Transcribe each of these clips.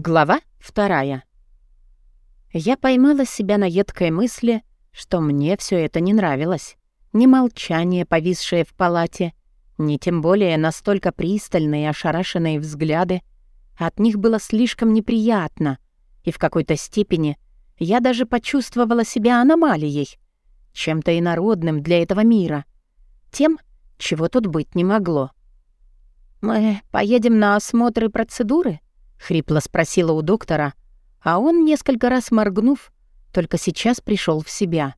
Глава вторая. Я поймала себя на едкой мысли, что мне все это не нравилось. Ни молчание, повисшее в палате, ни тем более настолько пристальные и ошарашенные взгляды. От них было слишком неприятно, и в какой-то степени я даже почувствовала себя аномалией, чем-то инородным для этого мира, тем, чего тут быть не могло. «Мы поедем на осмотр и процедуры?» — хрипло спросила у доктора, а он, несколько раз моргнув, только сейчас пришел в себя.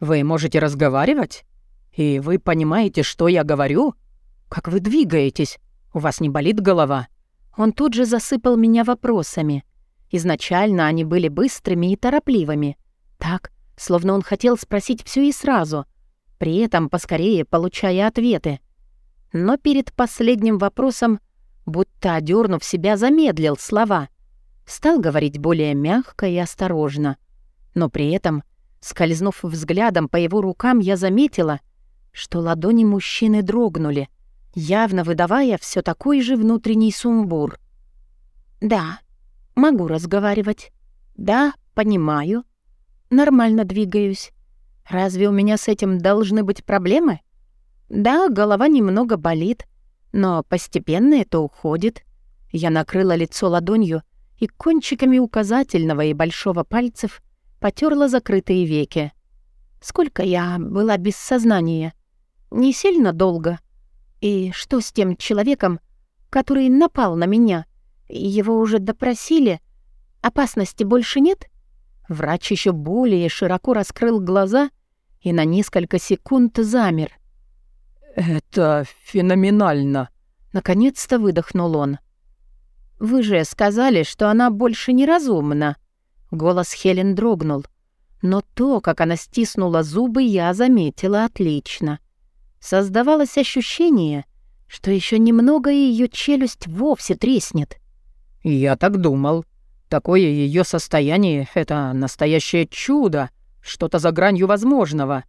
«Вы можете разговаривать? И вы понимаете, что я говорю? Как вы двигаетесь? У вас не болит голова?» Он тут же засыпал меня вопросами. Изначально они были быстрыми и торопливыми. Так, словно он хотел спросить все и сразу, при этом поскорее получая ответы. Но перед последним вопросом будто одернув себя, замедлил слова. Стал говорить более мягко и осторожно. Но при этом, скользнув взглядом по его рукам, я заметила, что ладони мужчины дрогнули, явно выдавая все такой же внутренний сумбур. «Да, могу разговаривать. Да, понимаю. Нормально двигаюсь. Разве у меня с этим должны быть проблемы? Да, голова немного болит, но постепенно это уходит. Я накрыла лицо ладонью и кончиками указательного и большого пальцев потерла закрытые веки. Сколько я была без сознания? Не сильно долго. И что с тем человеком, который напал на меня? Его уже допросили? Опасности больше нет? Врач еще более широко раскрыл глаза и на несколько секунд замер. «Это феноменально!» Наконец-то выдохнул он. «Вы же сказали, что она больше неразумна!» Голос Хелен дрогнул. Но то, как она стиснула зубы, я заметила отлично. Создавалось ощущение, что еще немного ее челюсть вовсе треснет. «Я так думал. Такое ее состояние — это настоящее чудо, что-то за гранью возможного».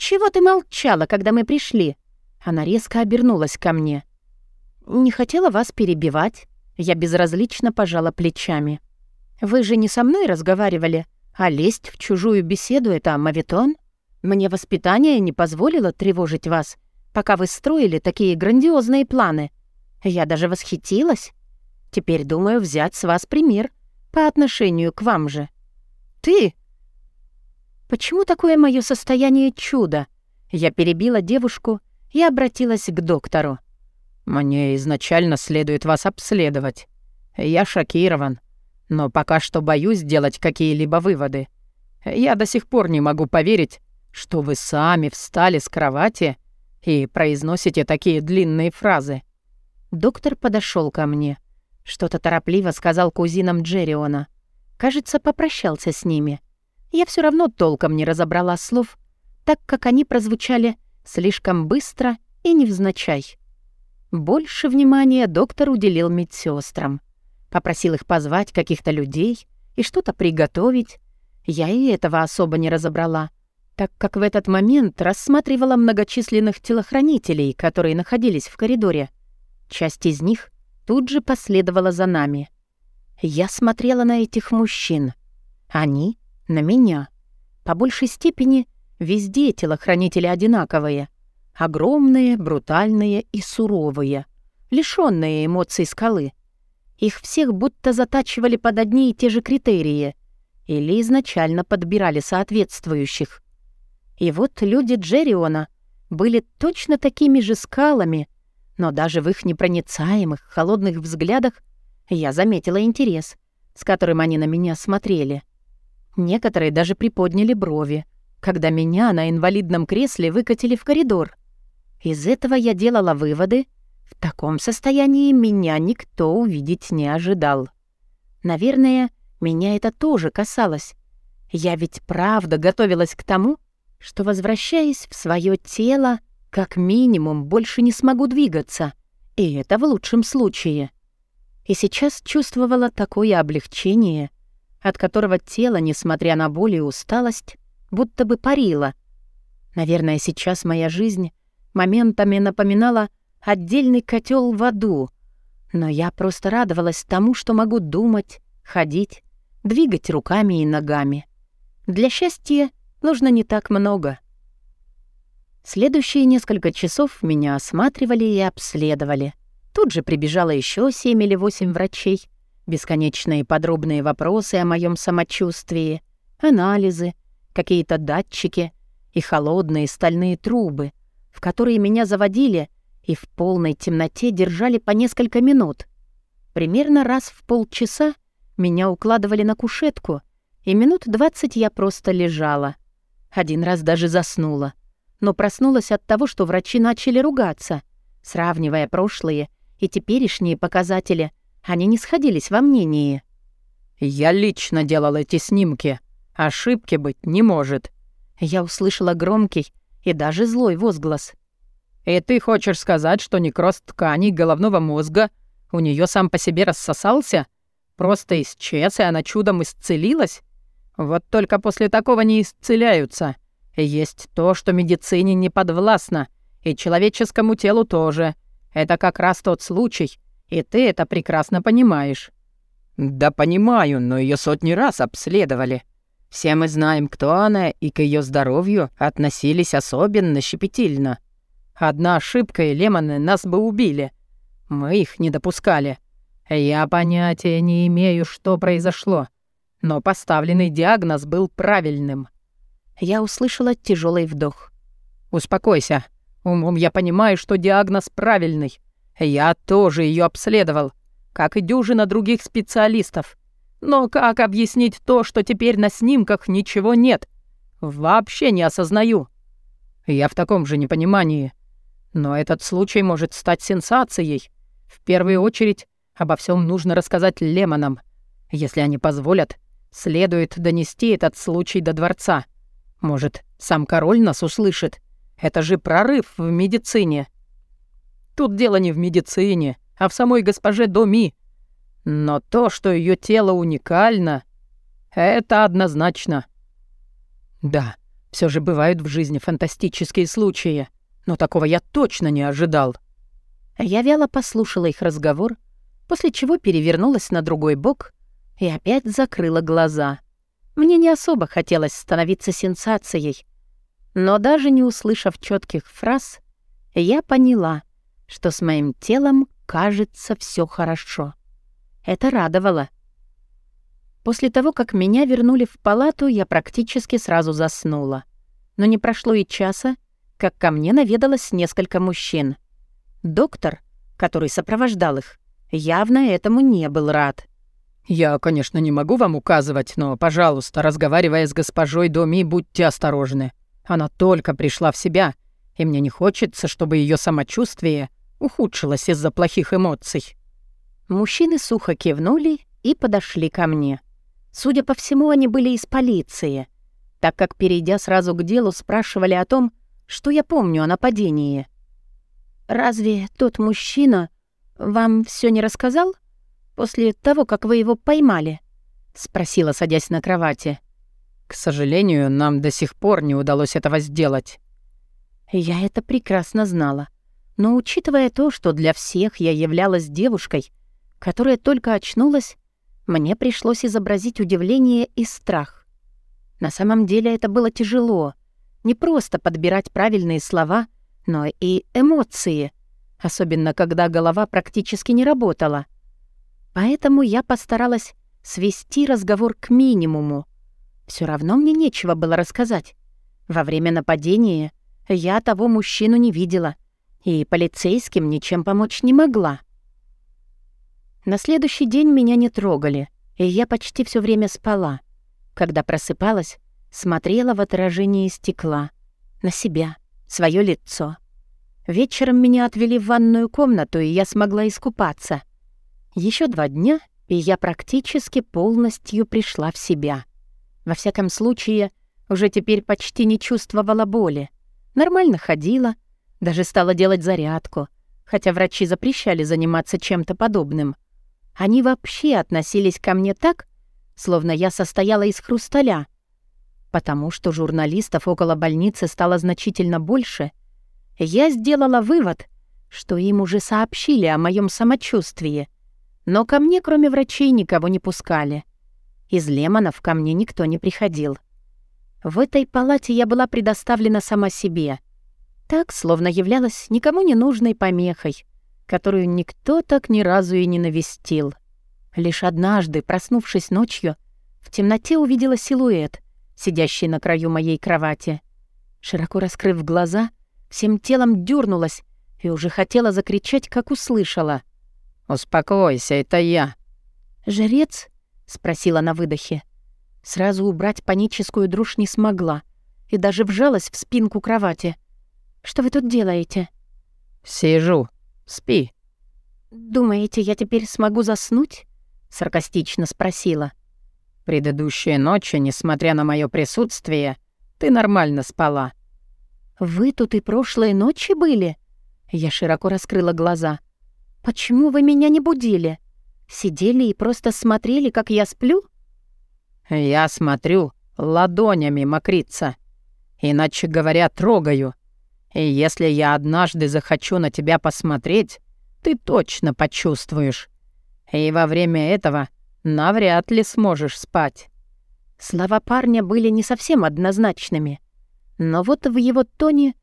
«Чего ты молчала, когда мы пришли?» Она резко обернулась ко мне. «Не хотела вас перебивать». Я безразлично пожала плечами. «Вы же не со мной разговаривали, а лезть в чужую беседу — это мавитон. Мне воспитание не позволило тревожить вас, пока вы строили такие грандиозные планы. Я даже восхитилась. Теперь думаю взять с вас пример по отношению к вам же». «Ты?» Почему такое мое состояние чудо? Я перебила девушку и обратилась к доктору. «Мне изначально следует вас обследовать. Я шокирован, но пока что боюсь делать какие-либо выводы. Я до сих пор не могу поверить, что вы сами встали с кровати и произносите такие длинные фразы». Доктор подошел ко мне. Что-то торопливо сказал кузинам Джерриона. Кажется, попрощался с ними. Я все равно толком не разобрала слов, так как они прозвучали слишком быстро и невзначай. Больше внимания доктор уделил медсестрам. Попросил их позвать каких-то людей и что-то приготовить. Я и этого особо не разобрала, так как в этот момент рассматривала многочисленных телохранителей, которые находились в коридоре. Часть из них тут же последовала за нами. Я смотрела на этих мужчин. Они на меня. По большей степени везде телохранители одинаковые. Огромные, брутальные и суровые, лишённые эмоций скалы. Их всех будто затачивали под одни и те же критерии или изначально подбирали соответствующих. И вот люди Джерриона были точно такими же скалами, но даже в их непроницаемых, холодных взглядах я заметила интерес, с которым они на меня смотрели. Некоторые даже приподняли брови, когда меня на инвалидном кресле выкатили в коридор. Из этого я делала выводы. В таком состоянии меня никто увидеть не ожидал. Наверное, меня это тоже касалось. Я ведь правда готовилась к тому, что, возвращаясь в свое тело, как минимум больше не смогу двигаться. И это в лучшем случае. И сейчас чувствовала такое облегчение — от которого тело, несмотря на боль и усталость, будто бы парило. Наверное, сейчас моя жизнь моментами напоминала отдельный котел в аду, Но я просто радовалась тому, что могу думать, ходить, двигать руками и ногами. Для счастья нужно не так много. Следующие несколько часов меня осматривали и обследовали. Тут же прибежало еще семь или восемь врачей. Бесконечные подробные вопросы о моем самочувствии, анализы, какие-то датчики и холодные стальные трубы, в которые меня заводили и в полной темноте держали по несколько минут. Примерно раз в полчаса меня укладывали на кушетку, и минут двадцать я просто лежала. Один раз даже заснула, но проснулась от того, что врачи начали ругаться, сравнивая прошлые и теперешние показатели, они не сходились во мнении. «Я лично делал эти снимки. Ошибки быть не может». Я услышала громкий и даже злой возглас. «И ты хочешь сказать, что некроз тканей головного мозга у нее сам по себе рассосался? Просто исчез, и она чудом исцелилась? Вот только после такого не исцеляются. Есть то, что медицине не подвластно, и человеческому телу тоже. Это как раз тот случай, и ты это прекрасно понимаешь». «Да понимаю, но ее сотни раз обследовали. Все мы знаем, кто она, и к ее здоровью относились особенно щепетильно. Одна ошибка, и лемоны нас бы убили. Мы их не допускали. Я понятия не имею, что произошло, но поставленный диагноз был правильным». Я услышала тяжелый вдох. «Успокойся. Умом я понимаю, что диагноз правильный. Я тоже ее обследовал, как и дюжина других специалистов. Но как объяснить то, что теперь на снимках ничего нет? Вообще не осознаю. Я в таком же непонимании. Но этот случай может стать сенсацией. В первую очередь обо всем нужно рассказать Лемонам. Если они позволят, следует донести этот случай до дворца. Может, сам король нас услышит. Это же прорыв в медицине. Тут дело не в медицине, а в самой госпоже Доми. Но то, что ее тело уникально, это однозначно. Да, все же бывают в жизни фантастические случаи, но такого я точно не ожидал. Я вяло послушала их разговор, после чего перевернулась на другой бок и опять закрыла глаза. Мне не особо хотелось становиться сенсацией, но даже не услышав четких фраз, я поняла, что с моим телом кажется все хорошо. Это радовало. После того, как меня вернули в палату, я практически сразу заснула. Но не прошло и часа, как ко мне наведалось несколько мужчин. Доктор, который сопровождал их, явно этому не был рад. «Я, конечно, не могу вам указывать, но, пожалуйста, разговаривая с госпожой Доми, будьте осторожны. Она только пришла в себя, и мне не хочется, чтобы ее самочувствие ухудшилась из-за плохих эмоций. Мужчины сухо кивнули и подошли ко мне. Судя по всему, они были из полиции, так как, перейдя сразу к делу, спрашивали о том, что я помню о нападении. «Разве тот мужчина вам все не рассказал после того, как вы его поймали?» — спросила, садясь на кровати. «К сожалению, нам до сих пор не удалось этого сделать». Я это прекрасно знала. Но учитывая то, что для всех я являлась девушкой, которая только очнулась, мне пришлось изобразить удивление и страх. На самом деле это было тяжело. Не просто подбирать правильные слова, но и эмоции, особенно когда голова практически не работала. Поэтому я постаралась свести разговор к минимуму. Все равно мне нечего было рассказать. Во время нападения я того мужчину не видела — и полицейским ничем помочь не могла. На следующий день меня не трогали, и я почти все время спала. Когда просыпалась, смотрела в отражение стекла. На себя, свое лицо. Вечером меня отвели в ванную комнату, и я смогла искупаться. Еще два дня, и я практически полностью пришла в себя. Во всяком случае, уже теперь почти не чувствовала боли. Нормально ходила, даже стала делать зарядку, хотя врачи запрещали заниматься чем-то подобным. Они вообще относились ко мне так, словно я состояла из хрусталя. Потому что журналистов около больницы стало значительно больше, я сделала вывод, что им уже сообщили о моем самочувствии. Но ко мне, кроме врачей, никого не пускали. Из Лемонов ко мне никто не приходил. В этой палате я была предоставлена сама себе. Так, словно являлась никому не нужной помехой, которую никто так ни разу и не навестил. Лишь однажды, проснувшись ночью, в темноте увидела силуэт, сидящий на краю моей кровати. Широко раскрыв глаза, всем телом дернулась и уже хотела закричать, как услышала. «Успокойся, это я». «Жрец?» — спросила на выдохе. Сразу убрать паническую дрожь не смогла и даже вжалась в спинку кровати. «Что вы тут делаете?» «Сижу. Спи». «Думаете, я теперь смогу заснуть?» — саркастично спросила. «Предыдущие ночи, несмотря на мое присутствие, ты нормально спала». «Вы тут и прошлой ночи были?» Я широко раскрыла глаза. «Почему вы меня не будили? Сидели и просто смотрели, как я сплю?» «Я смотрю ладонями мокриться. Иначе говоря, трогаю. И если я однажды захочу на тебя посмотреть, ты точно почувствуешь. И во время этого навряд ли сможешь спать». Слова парня были не совсем однозначными. Но вот в его тоне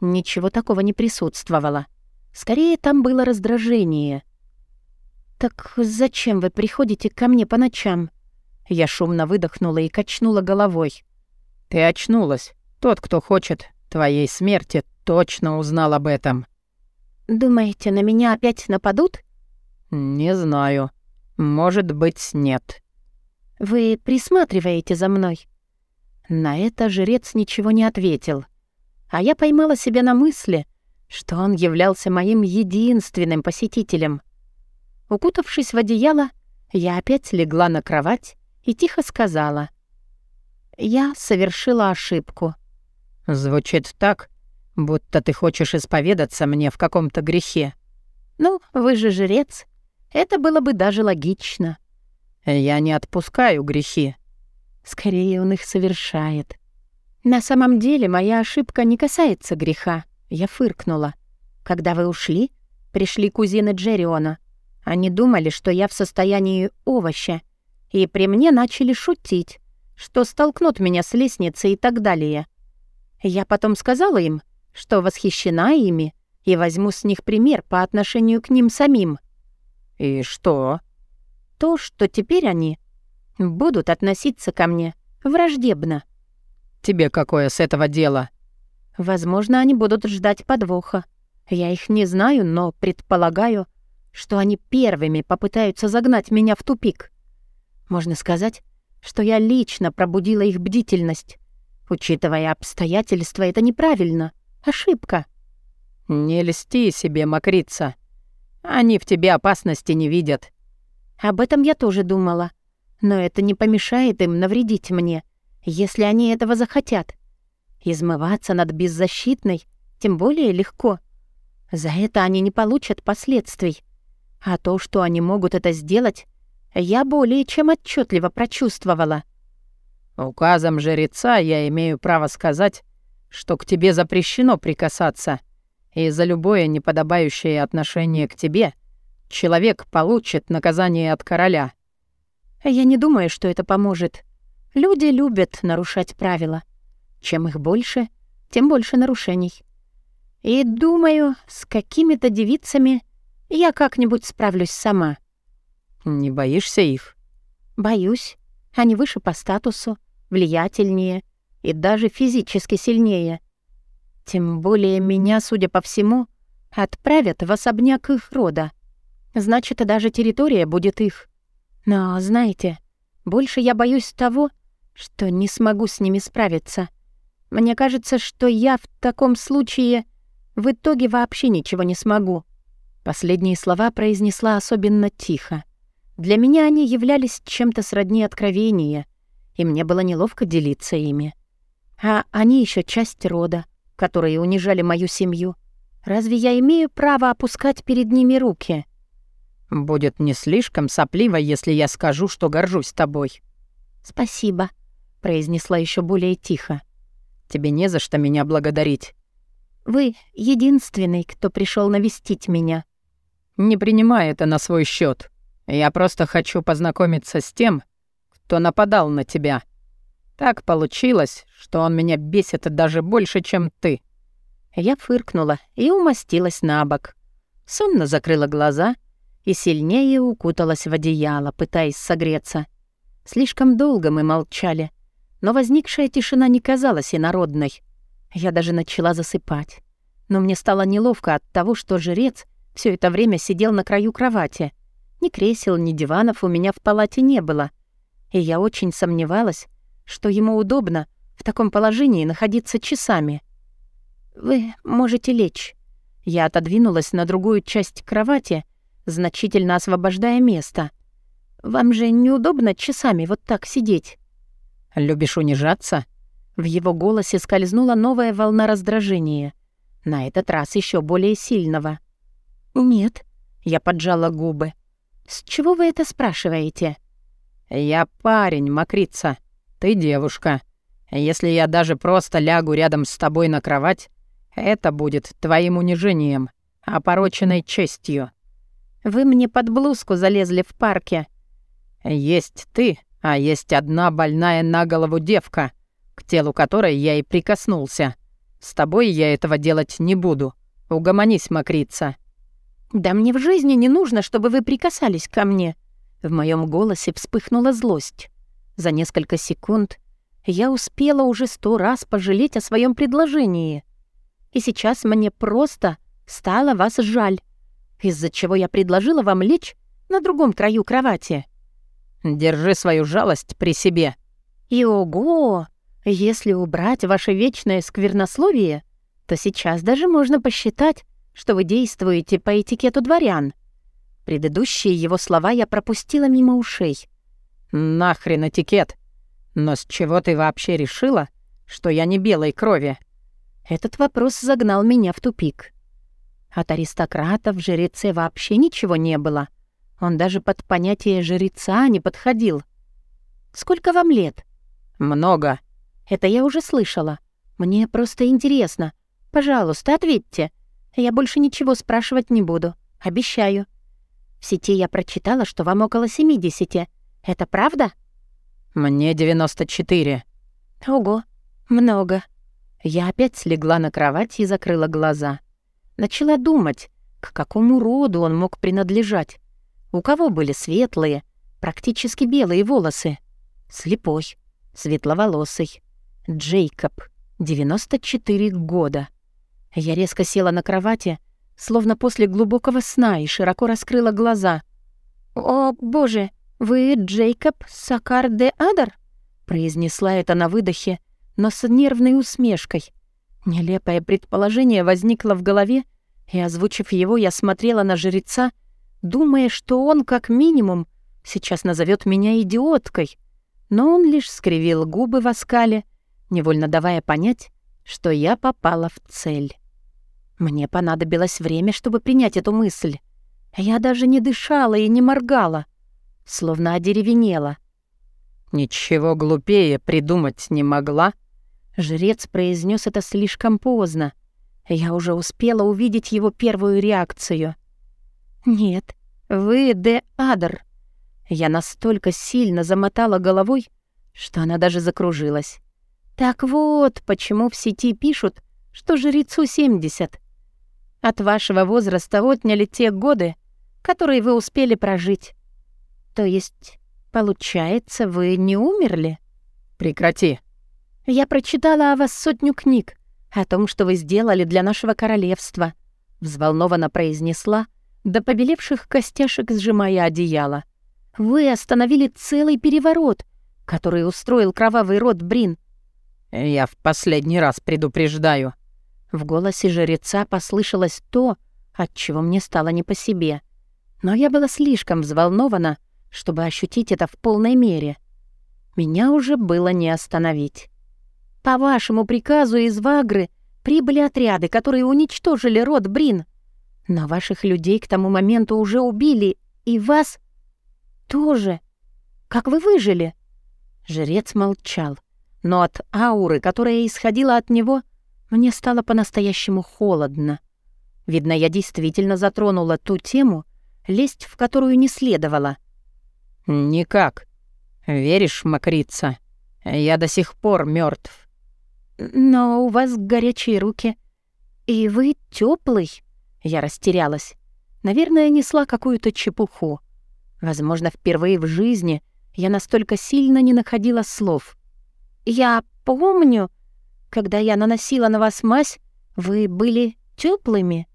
ничего такого не присутствовало. Скорее, там было раздражение. «Так зачем вы приходите ко мне по ночам?» Я шумно выдохнула и качнула головой. «Ты очнулась. Тот, кто хочет твоей смерти, точно узнал об этом». «Думаете, на меня опять нападут?» «Не знаю. Может быть, нет». «Вы присматриваете за мной?» На это жрец ничего не ответил. А я поймала себя на мысли, что он являлся моим единственным посетителем. Укутавшись в одеяло, я опять легла на кровать и тихо сказала. «Я совершила ошибку». «Звучит так, будто ты хочешь исповедаться мне в каком-то грехе». «Ну, вы же жрец. Это было бы даже логично». «Я не отпускаю грехи». Скорее, он их совершает. На самом деле, моя ошибка не касается греха. Я фыркнула. Когда вы ушли, пришли кузины Джерриона. Они думали, что я в состоянии овоща — и при мне начали шутить, что столкнут меня с лестницы и так далее. Я потом сказала им, что восхищена ими и возьму с них пример по отношению к ним самим. «И что?» «То, что теперь они будут относиться ко мне враждебно». «Тебе какое с этого дело?» «Возможно, они будут ждать подвоха. Я их не знаю, но предполагаю, что они первыми попытаются загнать меня в тупик. Можно сказать, что я лично пробудила их бдительность. Учитывая обстоятельства, это неправильно. Ошибка. «Не льсти себе, мокрица. Они в тебе опасности не видят». Об этом я тоже думала. Но это не помешает им навредить мне, если они этого захотят. Измываться над беззащитной тем более легко. За это они не получат последствий. А то, что они могут это сделать, я более чем отчетливо прочувствовала. «Указом жреца я имею право сказать, что к тебе запрещено прикасаться, и за любое неподобающее отношение к тебе человек получит наказание от короля». «Я не думаю, что это поможет. Люди любят нарушать правила. Чем их больше, тем больше нарушений. И думаю, с какими-то девицами я как-нибудь справлюсь сама». «Не боишься их?» «Боюсь. Они выше по статусу, влиятельнее и даже физически сильнее. Тем более меня, судя по всему, отправят в особняк их рода. Значит, даже территория будет их. Но, знаете, больше я боюсь того, что не смогу с ними справиться. Мне кажется, что я в таком случае в итоге вообще ничего не смогу». Последние слова произнесла особенно тихо. Для меня они являлись чем-то сродни откровения, и мне было неловко делиться ими. А они еще часть рода, которые унижали мою семью. Разве я имею право опускать перед ними руки? Будет не слишком сопливо, если я скажу, что горжусь тобой. Спасибо, произнесла еще более тихо. Тебе не за что меня благодарить. Вы единственный, кто пришел навестить меня». «Не принимай это на свой счет. Я просто хочу познакомиться с тем, кто нападал на тебя. Так получилось, что он меня бесит даже больше, чем ты». Я фыркнула и умостилась на бок. Сонно закрыла глаза и сильнее укуталась в одеяло, пытаясь согреться. Слишком долго мы молчали, но возникшая тишина не казалась инородной. Я даже начала засыпать. Но мне стало неловко от того, что жрец все это время сидел на краю кровати. Ни кресел, ни диванов у меня в палате не было. И я очень сомневалась, что ему удобно в таком положении находиться часами. «Вы можете лечь». Я отодвинулась на другую часть кровати, значительно освобождая место. «Вам же неудобно часами вот так сидеть?» «Любишь унижаться?» В его голосе скользнула новая волна раздражения. На этот раз еще более сильного. «Нет», — я поджала губы. «С чего вы это спрашиваете?» «Я парень, Макрица. Ты девушка. Если я даже просто лягу рядом с тобой на кровать, это будет твоим унижением, опороченной честью». «Вы мне под блузку залезли в парке». «Есть ты, а есть одна больная на голову девка, к телу которой я и прикоснулся. С тобой я этого делать не буду. Угомонись, мокрица». «Да мне в жизни не нужно, чтобы вы прикасались ко мне». В моем голосе вспыхнула злость. За несколько секунд я успела уже сто раз пожалеть о своем предложении. И сейчас мне просто стало вас жаль, из-за чего я предложила вам лечь на другом краю кровати. «Держи свою жалость при себе». «И ого! Если убрать ваше вечное сквернословие, то сейчас даже можно посчитать, что вы действуете по этикету дворян. Предыдущие его слова я пропустила мимо ушей. «Нахрен этикет? Но с чего ты вообще решила, что я не белой крови?» Этот вопрос загнал меня в тупик. От аристократа в жреце вообще ничего не было. Он даже под понятие жреца не подходил. «Сколько вам лет?» «Много», это я уже слышала. Мне просто интересно. Пожалуйста, ответьте. Я больше ничего спрашивать не буду. Обещаю. В сети я прочитала, что вам около 70. Это правда? Мне 94. Ого, много. Я опять слегла на кровать и закрыла глаза. Начала думать, к какому роду он мог принадлежать. У кого были светлые, практически белые волосы? Слепой, светловолосый, Джейкоб, 94 года. Я резко села на кровати, словно после глубокого сна, и широко раскрыла глаза. «О, боже, вы Джейкоб Сакар де Адар?» произнесла это на выдохе, но с нервной усмешкой. Нелепое предположение возникло в голове, и, озвучив его, я смотрела на жреца, думая, что он, как минимум, сейчас назовет меня идиоткой. Но он лишь скривил губы в оскале невольно давая понять, что я попала в цель. Мне понадобилось время, чтобы принять эту мысль. Я даже не дышала и не моргала, словно одеревенела. «Ничего глупее придумать не могла?» Жрец произнес это слишком поздно. Я уже успела увидеть его первую реакцию. «Нет, вы Де Адер». Я настолько сильно замотала головой, что она даже закружилась. Так вот, почему в сети пишут, что жрецу 70. От вашего возраста отняли те годы, которые вы успели прожить. То есть, получается, вы не умерли? Прекрати. Я прочитала о вас сотню книг, о том, что вы сделали для нашего королевства, взволнованно произнесла, до побелевших костяшек сжимая одеяло. Вы остановили целый переворот, который устроил кровавый род Брин, «Я в последний раз предупреждаю». В голосе жреца послышалось то, от чего мне стало не по себе. Но я была слишком взволнована, чтобы ощутить это в полной мере. Меня уже было не остановить. По вашему приказу из Вагры прибыли отряды, которые уничтожили род Брин. Но ваших людей к тому моменту уже убили, и вас тоже. Как вы выжили?» Жрец молчал но от ауры, которая исходила от него, Мне стало по-настоящему холодно. Видно, я действительно затронула ту тему, лезть в которую не следовало. «Никак. Веришь, Макрица? Я до сих пор мертв. «Но у вас горячие руки. И вы теплый. Я растерялась. Наверное, несла какую-то чепуху. Возможно, впервые в жизни я настолько сильно не находила слов. «Я помню, когда я наносила на вас мазь, вы были теплыми.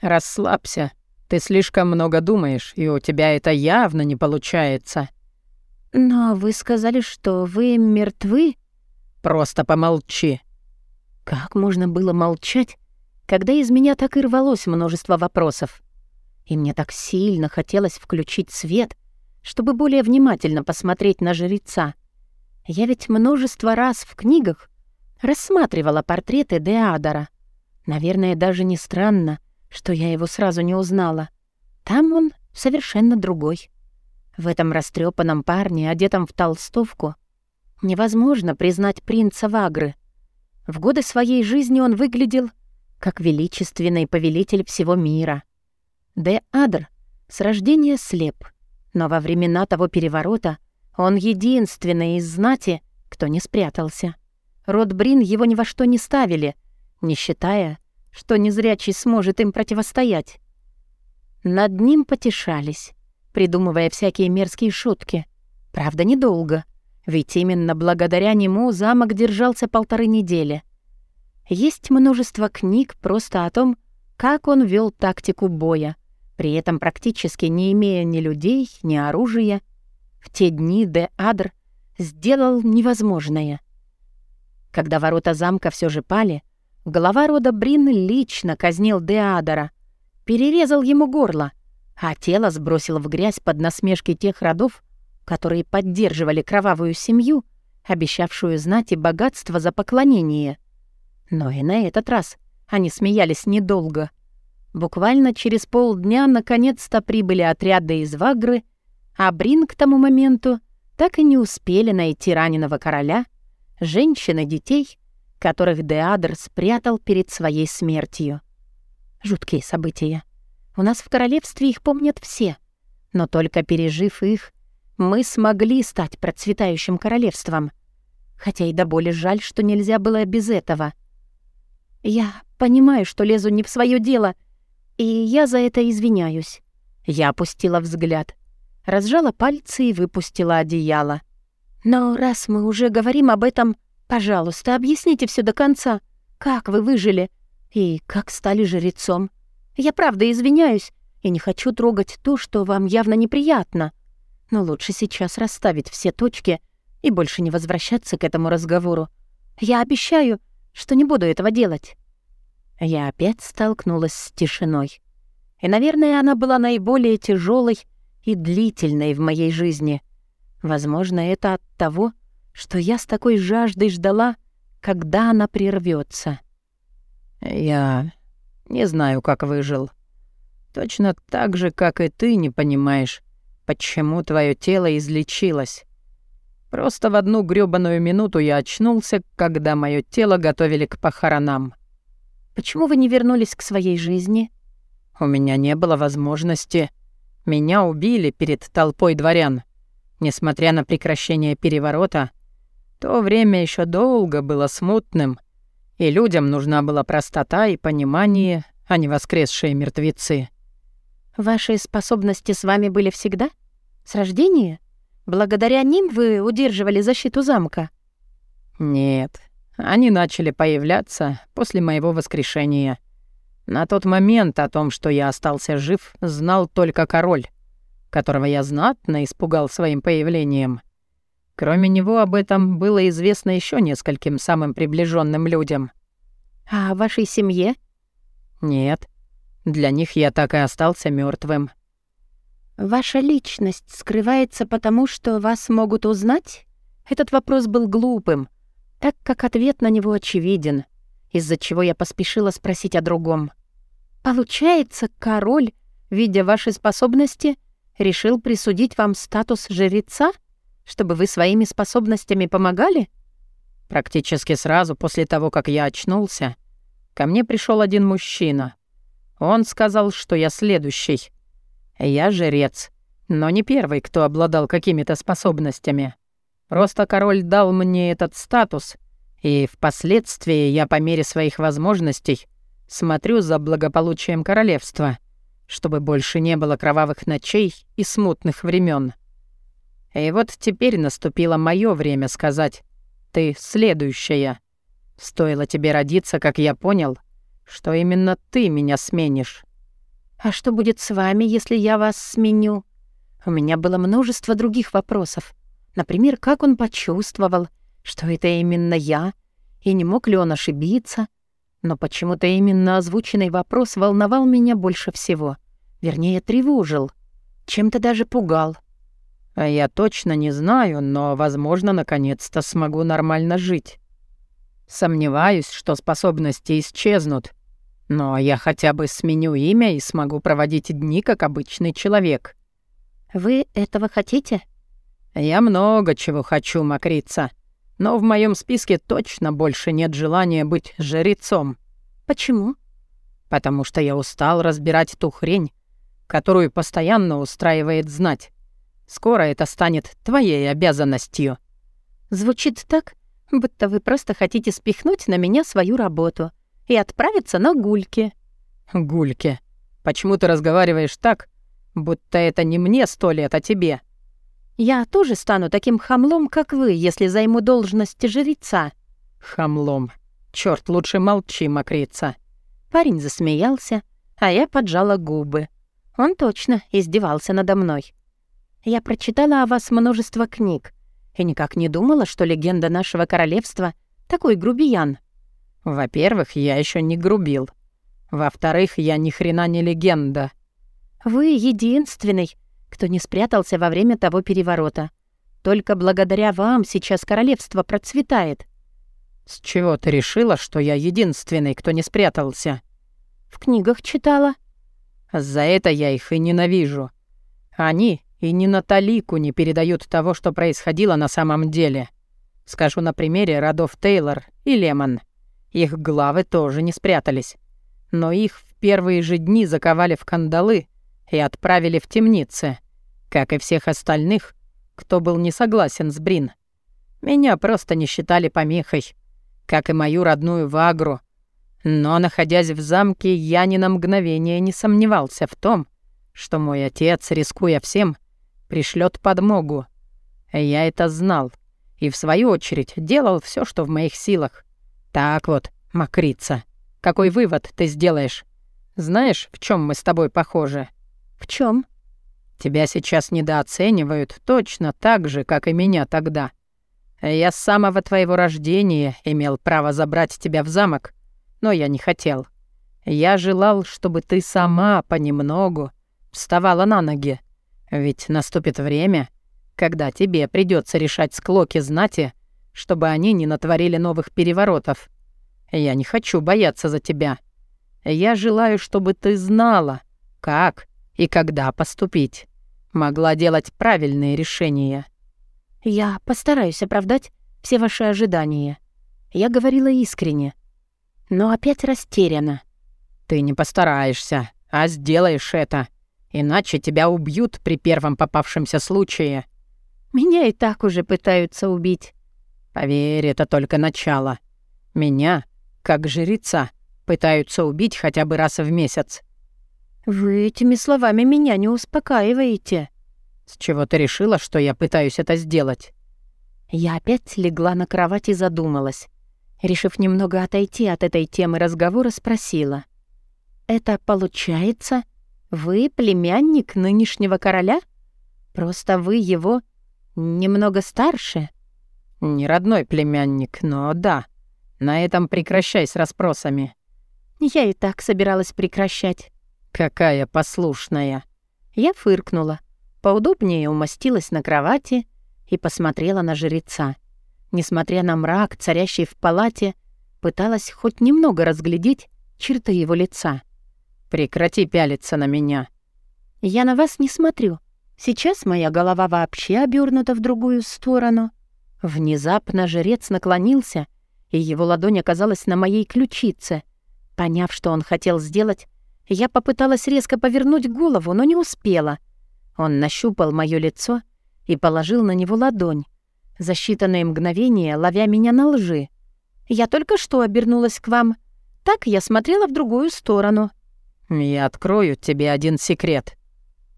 «Расслабься. Ты слишком много думаешь, и у тебя это явно не получается». «Но вы сказали, что вы мертвы?» «Просто помолчи». Как можно было молчать, когда из меня так и рвалось множество вопросов? И мне так сильно хотелось включить свет, чтобы более внимательно посмотреть на жреца. Я ведь множество раз в книгах рассматривала портреты Деадора. Наверное, даже не странно, что я его сразу не узнала. Там он совершенно другой. В этом растрепанном парне, одетом в толстовку, невозможно признать принца Вагры. В годы своей жизни он выглядел как величественный повелитель всего мира. Де Адр с рождения слеп, но во времена того переворота он единственный из знати, кто не спрятался. Род Брин его ни во что не ставили, не считая, что незрячий сможет им противостоять. Над ним потешались, придумывая всякие мерзкие шутки. Правда, недолго, ведь именно благодаря нему замок держался полторы недели. Есть множество книг просто о том, как он вел тактику боя, при этом практически не имея ни людей, ни оружия. В те дни Де Адр сделал невозможное. Когда ворота замка все же пали, глава рода Брин лично казнил Де Адора, перерезал ему горло, а тело сбросил в грязь под насмешки тех родов, которые поддерживали кровавую семью, обещавшую знать и богатство за поклонение. Но и на этот раз они смеялись недолго — Буквально через полдня наконец-то прибыли отряды из Вагры, а Брин к тому моменту так и не успели найти раненого короля, женщин и детей, которых Деадр спрятал перед своей смертью. Жуткие события. У нас в королевстве их помнят все, но только пережив их, мы смогли стать процветающим королевством. Хотя и до боли жаль, что нельзя было без этого. Я понимаю, что лезу не в свое дело — и я за это извиняюсь. Я опустила взгляд, разжала пальцы и выпустила одеяло. Но раз мы уже говорим об этом, пожалуйста, объясните все до конца. Как вы выжили? И как стали жрецом? Я правда извиняюсь и не хочу трогать то, что вам явно неприятно. Но лучше сейчас расставить все точки и больше не возвращаться к этому разговору. Я обещаю, что не буду этого делать. Я опять столкнулась с тишиной. И, наверное, она была наиболее тяжелой и длительной в моей жизни. Возможно, это от того, что я с такой жаждой ждала, когда она прервется. «Я не знаю, как выжил. Точно так же, как и ты не понимаешь, почему твое тело излечилось. Просто в одну грёбаную минуту я очнулся, когда мое тело готовили к похоронам. Почему вы не вернулись к своей жизни?» «У меня не было возможности. Меня убили перед толпой дворян. Несмотря на прекращение переворота, то время еще долго было смутным, и людям нужна была простота и понимание, а не воскресшие мертвецы». «Ваши способности с вами были всегда? С рождения? Благодаря ним вы удерживали защиту замка?» «Нет, они начали появляться после моего воскрешения. На тот момент о том, что я остался жив, знал только король, которого я знатно испугал своим появлением. Кроме него об этом было известно еще нескольким самым приближенным людям. «А вашей семье?» «Нет. Для них я так и остался мертвым. «Ваша личность скрывается потому, что вас могут узнать?» Этот вопрос был глупым, так как ответ на него очевиден, из-за чего я поспешила спросить о другом. «Получается, король, видя ваши способности, решил присудить вам статус жреца, чтобы вы своими способностями помогали?» Практически сразу после того, как я очнулся, Ко мне пришел один мужчина. Он сказал, что я следующий. Я жрец, но не первый, кто обладал какими-то способностями. Просто король дал мне этот статус, и впоследствии я по мере своих возможностей смотрю за благополучием королевства, чтобы больше не было кровавых ночей и смутных времен. И вот теперь наступило мое время сказать «ты следующая». Стоило тебе родиться, как я понял, что именно ты меня сменишь. А что будет с вами, если я вас сменю? У меня было множество других вопросов. Например, как он почувствовал, что это именно я, и не мог ли он ошибиться. Но почему-то именно озвученный вопрос волновал меня больше всего. Вернее, тревожил. Чем-то даже пугал. Я точно не знаю, но, возможно, наконец-то смогу нормально жить. Сомневаюсь, что способности исчезнут. Но я хотя бы сменю имя и смогу проводить дни, как обычный человек. Вы этого хотите? Я много чего хочу, Макрица. Но в моем списке точно больше нет желания быть жрецом. Почему? Потому что я устал разбирать ту хрень, которую постоянно устраивает знать. Скоро это станет твоей обязанностью. Звучит так, будто вы просто хотите спихнуть на меня свою работу и отправиться на гульки». «Гульки? Почему ты разговариваешь так, будто это не мне сто лет, а тебе?» «Я тоже стану таким хамлом, как вы, если займу должность жреца». «Хамлом. Чёрт, лучше молчи, мокрица». Парень засмеялся, а я поджала губы. Он точно издевался надо мной. «Я прочитала о вас множество книг и никак не думала, что легенда нашего королевства такой грубиян. Во-первых, я еще не грубил. Во-вторых, я ни хрена не легенда. Вы единственный, кто не спрятался во время того переворота. Только благодаря вам сейчас королевство процветает. С чего ты решила, что я единственный, кто не спрятался? В книгах читала. За это я их и ненавижу. Они и ни на талику не передают того, что происходило на самом деле. Скажу на примере родов Тейлор и Лемон. Их главы тоже не спрятались. Но их в первые же дни заковали в кандалы и отправили в темницы, как и всех остальных, кто был не согласен с Брин. Меня просто не считали помехой, как и мою родную Вагру. Но, находясь в замке, я ни на мгновение не сомневался в том, что мой отец, рискуя всем, пришлет подмогу. Я это знал и, в свою очередь, делал все, что в моих силах. Так вот, Макрица, какой вывод ты сделаешь? Знаешь, в чем мы с тобой похожи? В чем? Тебя сейчас недооценивают точно так же, как и меня тогда. Я с самого твоего рождения имел право забрать тебя в замок, но я не хотел. Я желал, чтобы ты сама понемногу вставала на ноги, ведь наступит время, когда тебе придется решать склоки знати, чтобы они не натворили новых переворотов. Я не хочу бояться за тебя. Я желаю, чтобы ты знала, как и когда поступить. Могла делать правильные решения. Я постараюсь оправдать все ваши ожидания. Я говорила искренне, но опять растеряна. Ты не постараешься, а сделаешь это. Иначе тебя убьют при первом попавшемся случае. Меня и так уже пытаются убить. Поверь, это только начало. Меня, как жреца, пытаются убить хотя бы раз в месяц. Вы этими словами меня не успокаиваете. С чего ты решила, что я пытаюсь это сделать? Я опять легла на кровать и задумалась. Решив немного отойти от этой темы разговора, спросила. «Это получается, вы племянник нынешнего короля? Просто вы его немного старше?» «Не родной племянник, но да. На этом прекращай с расспросами». «Я и так собиралась прекращать». «Какая послушная!» Я фыркнула, поудобнее умостилась на кровати и посмотрела на жреца. Несмотря на мрак, царящий в палате, пыталась хоть немного разглядеть черты его лица. Прекрати пялиться на меня. Я на вас не смотрю. Сейчас моя голова вообще обернута в другую сторону. Внезапно жрец наклонился, и его ладонь оказалась на моей ключице. Поняв, что он хотел сделать, я попыталась резко повернуть голову, но не успела. Он нащупал моё лицо и положил на него ладонь, за считанные мгновения ловя меня на лжи. «Я только что обернулась к вам. Так я смотрела в другую сторону». «Я открою тебе один секрет.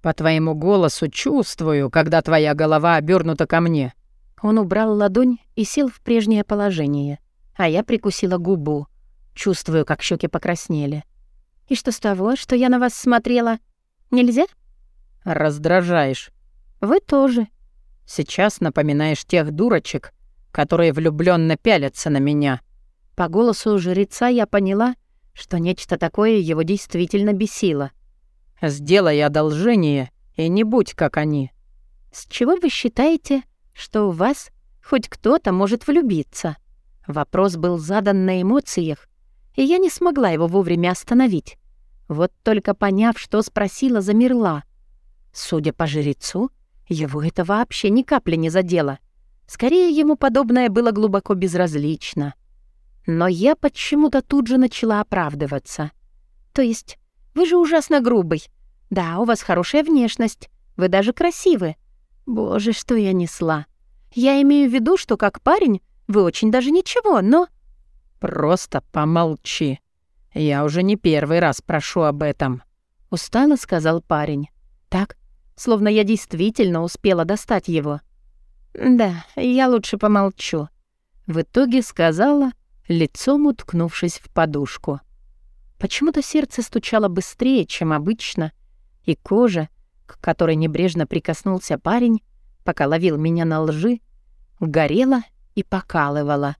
По твоему голосу чувствую, когда твоя голова обернута ко мне». Он убрал ладонь и сел в прежнее положение, а я прикусила губу. Чувствую, как щеки покраснели. «И что с того, что я на вас смотрела? Нельзя?» «Раздражаешь». «Вы тоже». «Сейчас напоминаешь тех дурочек, которые влюбленно пялятся на меня». По голосу жреца я поняла, что нечто такое его действительно бесило. «Сделай одолжение и не будь как они». «С чего вы считаете, что у вас хоть кто-то может влюбиться?» Вопрос был задан на эмоциях, и я не смогла его вовремя остановить. Вот только поняв, что спросила, замерла. Судя по жрецу, его это вообще ни капли не задело. Скорее, ему подобное было глубоко безразлично. Но я почему-то тут же начала оправдываться. То есть, вы же ужасно грубый. Да, у вас хорошая внешность. Вы даже красивы. Боже, что я несла. Я имею в виду, что как парень вы очень даже ничего, но... «Просто помолчи. Я уже не первый раз прошу об этом», — устало сказал парень. «Так, словно я действительно успела достать его». «Да, я лучше помолчу», — в итоге сказала, лицом уткнувшись в подушку. Почему-то сердце стучало быстрее, чем обычно, и кожа, к которой небрежно прикоснулся парень, пока ловил меня на лжи, горела и покалывала.